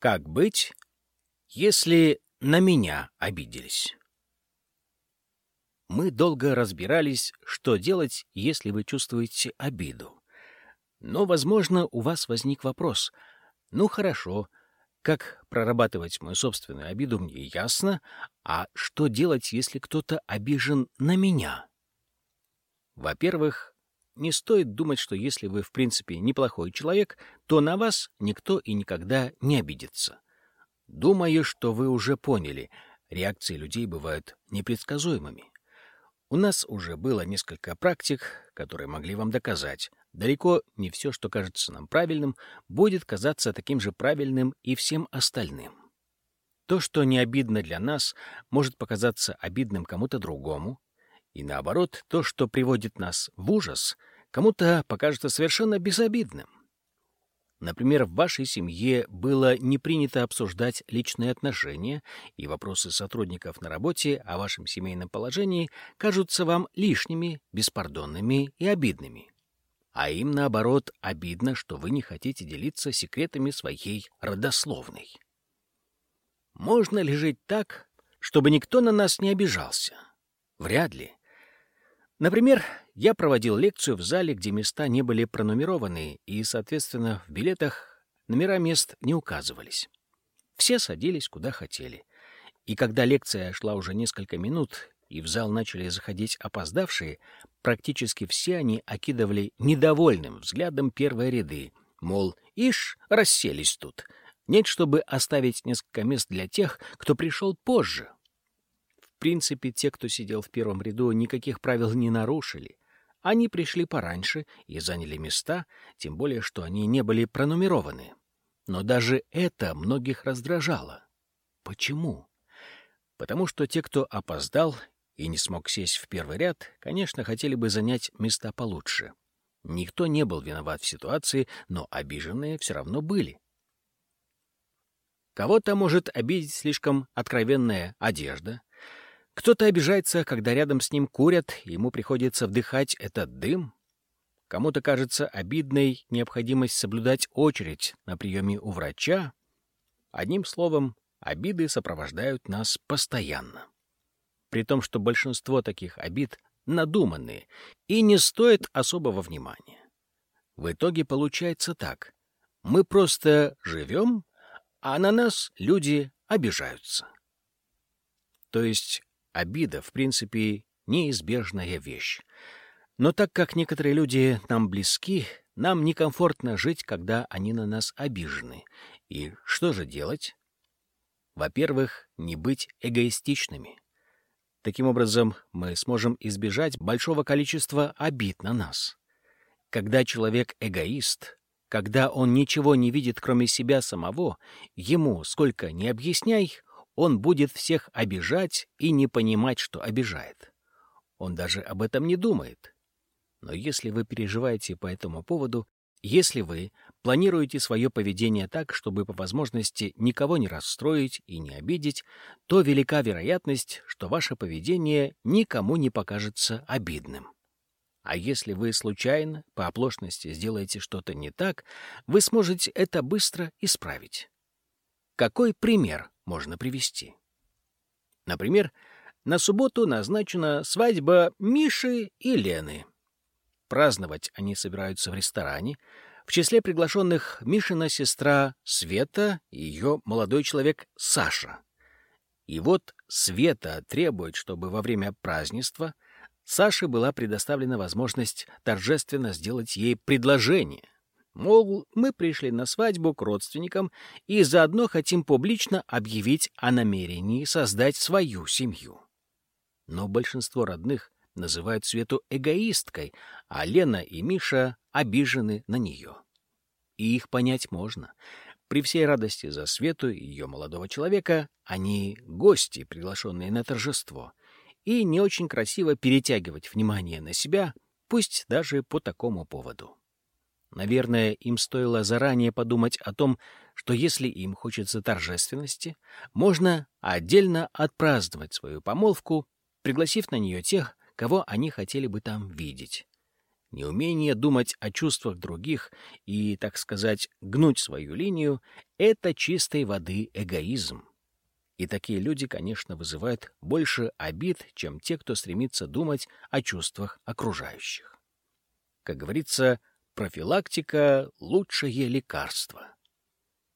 Как быть, если на меня обиделись? Мы долго разбирались, что делать, если вы чувствуете обиду. Но, возможно, у вас возник вопрос. Ну, хорошо, как прорабатывать мою собственную обиду, мне ясно. А что делать, если кто-то обижен на меня? Во-первых, не стоит думать, что если вы, в принципе, неплохой человек, то на вас никто и никогда не обидится. Думаю, что вы уже поняли, реакции людей бывают непредсказуемыми. У нас уже было несколько практик, которые могли вам доказать. Далеко не все, что кажется нам правильным, будет казаться таким же правильным и всем остальным. То, что не обидно для нас, может показаться обидным кому-то другому, и наоборот, то, что приводит нас в ужас, кому-то покажется совершенно безобидным. Например, в вашей семье было не принято обсуждать личные отношения, и вопросы сотрудников на работе о вашем семейном положении кажутся вам лишними, беспардонными и обидными. А им, наоборот, обидно, что вы не хотите делиться секретами своей родословной. Можно ли жить так, чтобы никто на нас не обижался? Вряд ли. Например, я проводил лекцию в зале, где места не были пронумерованы, и, соответственно, в билетах номера мест не указывались. Все садились куда хотели. И когда лекция шла уже несколько минут, и в зал начали заходить опоздавшие, практически все они окидывали недовольным взглядом первые ряды, мол, ишь, расселись тут. Нет, чтобы оставить несколько мест для тех, кто пришел позже принципе, те, кто сидел в первом ряду, никаких правил не нарушили. Они пришли пораньше и заняли места, тем более, что они не были пронумерованы. Но даже это многих раздражало. Почему? Потому что те, кто опоздал и не смог сесть в первый ряд, конечно, хотели бы занять места получше. Никто не был виноват в ситуации, но обиженные все равно были. Кого-то может обидеть слишком откровенная одежда, кто-то обижается, когда рядом с ним курят, и ему приходится вдыхать этот дым. Кому-то кажется обидной необходимость соблюдать очередь на приеме у врача. Одним словом, обиды сопровождают нас постоянно. При том, что большинство таких обид надуманные и не стоят особого внимания. В итоге получается так. Мы просто живем, а на нас люди обижаются. То есть Обида, в принципе, неизбежная вещь. Но так как некоторые люди нам близки, нам некомфортно жить, когда они на нас обижены. И что же делать? Во-первых, не быть эгоистичными. Таким образом, мы сможем избежать большого количества обид на нас. Когда человек эгоист, когда он ничего не видит, кроме себя самого, ему, сколько ни объясняй, он будет всех обижать и не понимать, что обижает. Он даже об этом не думает. Но если вы переживаете по этому поводу, если вы планируете свое поведение так, чтобы по возможности никого не расстроить и не обидеть, то велика вероятность, что ваше поведение никому не покажется обидным. А если вы случайно, по оплошности, сделаете что-то не так, вы сможете это быстро исправить. Какой пример можно привести? Например, на субботу назначена свадьба Миши и Лены. Праздновать они собираются в ресторане. В числе приглашенных Мишина сестра Света и ее молодой человек Саша. И вот Света требует, чтобы во время празднества Саше была предоставлена возможность торжественно сделать ей предложение — Мол, мы пришли на свадьбу к родственникам и заодно хотим публично объявить о намерении создать свою семью. Но большинство родных называют Свету эгоисткой, а Лена и Миша обижены на нее. И их понять можно. При всей радости за Свету и ее молодого человека они гости, приглашенные на торжество, и не очень красиво перетягивать внимание на себя, пусть даже по такому поводу. Наверное, им стоило заранее подумать о том, что если им хочется торжественности, можно отдельно отпраздновать свою помолвку, пригласив на нее тех, кого они хотели бы там видеть. неумение думать о чувствах других и, так сказать, гнуть свою линию — это чистой воды эгоизм. И такие люди, конечно, вызывают больше обид, чем те, кто стремится думать о чувствах окружающих. Как говорится, профилактика — лучшее лекарство.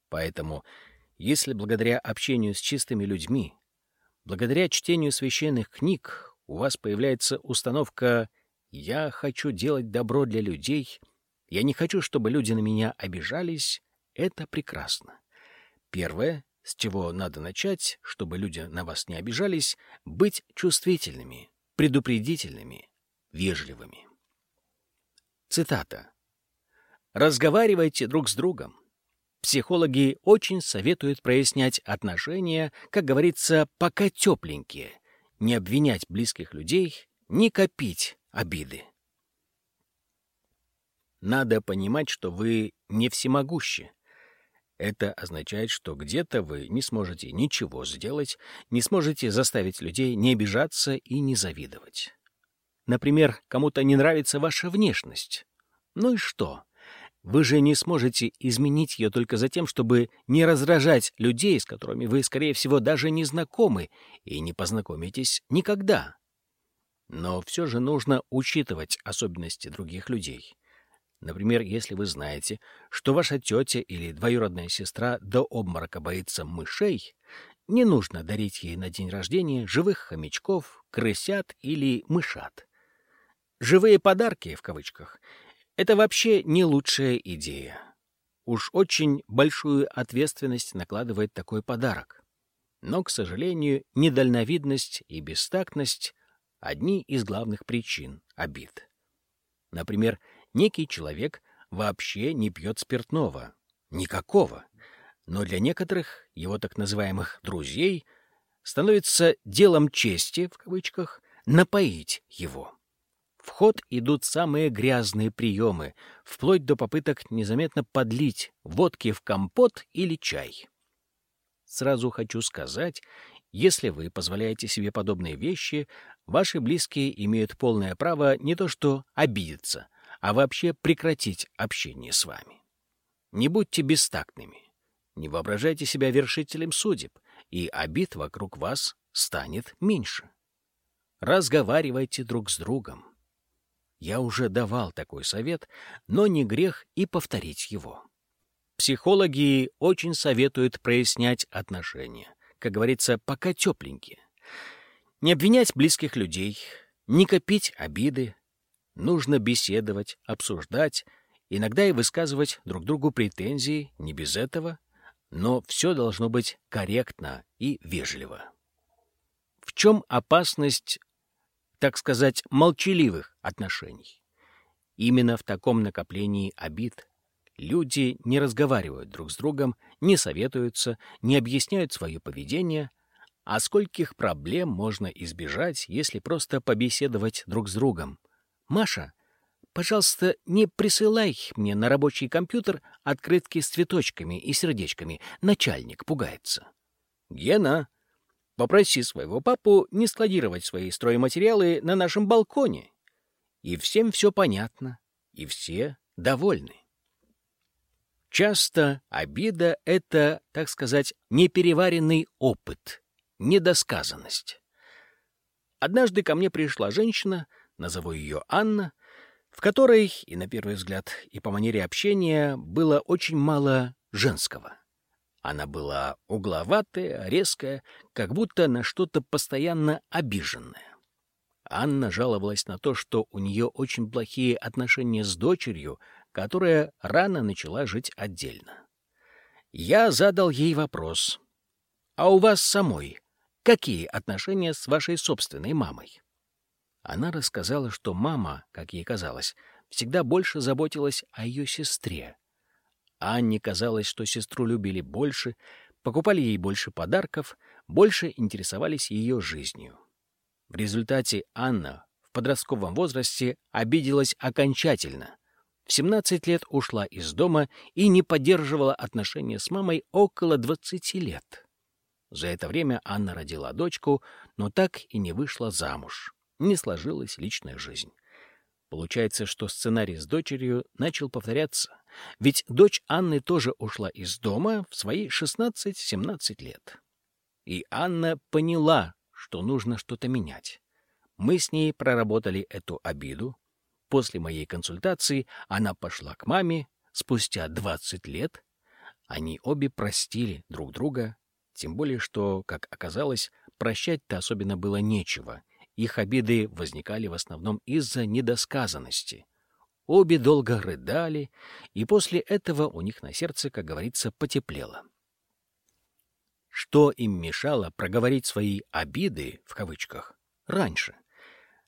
Поэтому, если благодаря общению с чистыми людьми, благодаря чтению священных книг у вас появляется установка «я хочу делать добро для людей», «я не хочу, чтобы люди на меня обижались», это прекрасно. Первое с чего надо начать, чтобы люди на вас не обижались, быть чувствительными, предупредительными, вежливыми. Цитата. «Разговаривайте друг с другом. Психологи очень советуют прояснять отношения, как говорится, пока тепленькие, не обвинять близких людей, не копить обиды. Надо понимать, что вы не всемогущи, это означает, что где-то вы не сможете ничего сделать, не сможете заставить людей не обижаться и не завидовать. Например, кому-то не нравится ваша внешность. Ну и что? Вы же не сможете изменить ее только за тем, чтобы не раздражать людей, с которыми вы, скорее всего, даже не знакомы и не познакомитесь никогда. Но все же нужно учитывать особенности других людей. Например, если вы знаете, что ваша тетя или двоюродная сестра до обморока боится мышей, не нужно дарить ей на день рождения живых хомячков, крысят или мышат. «Живые подарки» в кавычках — это вообще не лучшая идея. Уж очень большую ответственность накладывает такой подарок. Но, к сожалению, недальновидность и бестактность — одни из главных причин обид. Например, некий человек вообще не пьет спиртного. Никакого. Но для некоторых его так называемых «друзей» становится делом чести, в кавычках, напоить его. В ход идут самые грязные приемы, вплоть до попыток незаметно подлить водки в компот или чай. Сразу хочу сказать, если вы позволяете себе подобные вещи, ваши близкие имеют полное право не то что обидеться, а вообще прекратить общение с вами. Не будьте бестактными, не воображайте себя вершителем судеб, и обид вокруг вас станет меньше. Разговаривайте друг с другом. Я уже давал такой совет, но не грех и повторить его. Психологи очень советуют прояснять отношения, как говорится, пока тепленькие. Не обвинять близких людей, не копить обиды, Нужно беседовать, обсуждать, иногда и высказывать друг другу претензии, не без этого, но все должно быть корректно и вежливо. В чем опасность, так сказать, молчаливых отношений? Именно в таком накоплении обид люди не разговаривают друг с другом, не советуются, не объясняют свое поведение, а скольких проблем можно избежать, если просто побеседовать друг с другом, «Маша, пожалуйста, не присылай мне на рабочий компьютер открытки с цветочками и сердечками. Начальник пугается». «Гена, попроси своего папу не складировать свои стройматериалы на нашем балконе». И всем все понятно, и все довольны. Часто обида — это, так сказать, непереваренный опыт, недосказанность. Однажды ко мне пришла женщина — назову ее Анна, в которой, и на первый взгляд, и по манере общения, было очень мало женского. Она была угловатая, резкая, как будто на что-то постоянно обиженная. Анна жаловалась на то, что у нее очень плохие отношения с дочерью, которая рано начала жить отдельно. Я задал ей вопрос. «А у вас самой какие отношения с вашей собственной мамой?» Она рассказала, что мама, как ей казалось, всегда больше заботилась о ее сестре. Анне казалось, что сестру любили больше, покупали ей больше подарков, больше интересовались ее жизнью. В результате Анна в подростковом возрасте обиделась окончательно. В 17 лет ушла из дома и не поддерживала отношения с мамой около 20 лет. За это время Анна родила дочку, но так и не вышла замуж не сложилась личная жизнь. Получается, что сценарий с дочерью начал повторяться, ведь дочь Анны тоже ушла из дома в свои 16-17 лет. И Анна поняла, что нужно что-то менять. Мы с ней проработали эту обиду. После моей консультации она пошла к маме. Спустя 20 лет они обе простили друг друга, тем более что, как оказалось, прощать-то особенно было нечего. Их обиды возникали в основном из-за недосказанности. Обе долго рыдали, и после этого у них на сердце, как говорится, потеплело. Что им мешало проговорить свои «обиды» в кавычках раньше?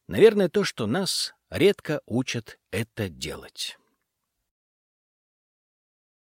Наверное, то, что нас редко учат это делать.